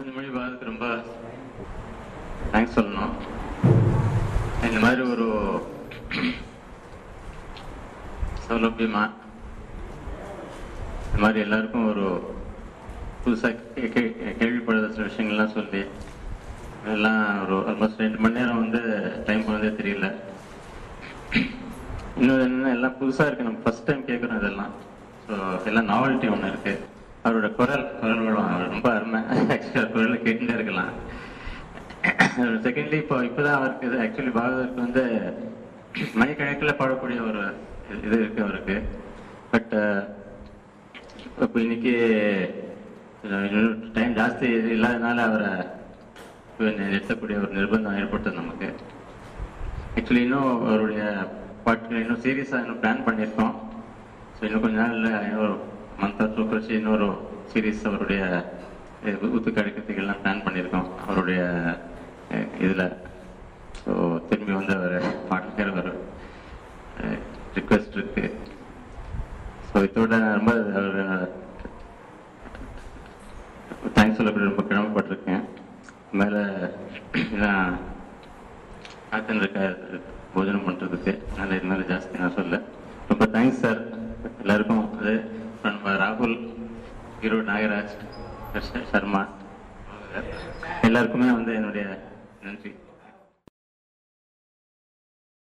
கொஞ்சம் மொழி பார்த்து ரொம்ப தேங்க்ஸ் சொல்லணும். இந்த மாதிரி ஒரு சௌலபியமா இந்த மாதிரி எல்லாருக்கும் ஒரு புதுசாக கேள்விப்படாத சில விஷயங்கள்லாம் சொல்லி எல்லாம் ஒரு ஆல்மோஸ்ட் ரெண்டு மணி நேரம் வந்து டைம் போனதே தெரியல. இன்னொரு என்னென்னா எல்லாம் புதுசாக இருக்கு. நம்ம ஃபர்ஸ்ட் டைம் கேட்குறோம் இதெல்லாம். ஸோ எல்லாம் நாவல்ட்டி ஒன்று இருக்குது அவரோட குரல் குரல் அவர் ரொம்ப அருமை. ஆக்சுவலாக குரல் கேட்டுட்டே இருக்கலாம். செகண்ட்லி இப்போ இப்போதான் அவருக்கு இது ஆக்சுவலி பாகவதற்கு வந்து மணிக்கணக்கில் பாடக்கூடிய ஒரு இது இருக்கு அவருக்கு. பட் இப்போ இன்னைக்கு டைம் ஜாஸ்தி இல்லாதனால அவரை நிறுத்தக்கூடிய ஒரு நிர்பந்தம் ஏற்பட்டது நமக்கு. ஆக்சுவலி இன்னும் அவருடைய பாட்டுகள் இன்னும் சீரியஸாக இன்னும் பிளான் பண்ணியிருக்கோம். ஸோ இன்னும் கொஞ்ச நாளில் இன்னொரு வச்சு இன்னொரு சீரீஸ் அவருடைய ஊத்து கடிக்கத்துக்கெல்லாம் பிளான் பண்ணியிருக்கோம். அவருடைய இதில் ஸோ திரும்பி வந்து அவர் பாட்டுக்கிற ஒரு ரிக்வெஸ்ட் இருக்கு. ஸோ இதோட ரொம்ப அவர் தேங்க்ஸ் சொல்லக்கூடிய ரொம்ப கிளம்பப்பட்டிருக்கேன் மேலே நான் ஆத்தன் இருக்க போஜனம் பண்ணுறதுக்கு அதனால் இது மேலே ஜாஸ்தி நான் சொல்ல. ரொம்ப தேங்க்ஸ் சார் எல்லாருக்கும் அது நம்ம ராகுல் ஹீரோ நாகராஜ் சர்மா எல்லாருக்குமே வந்து என்னுடைய நன்றி.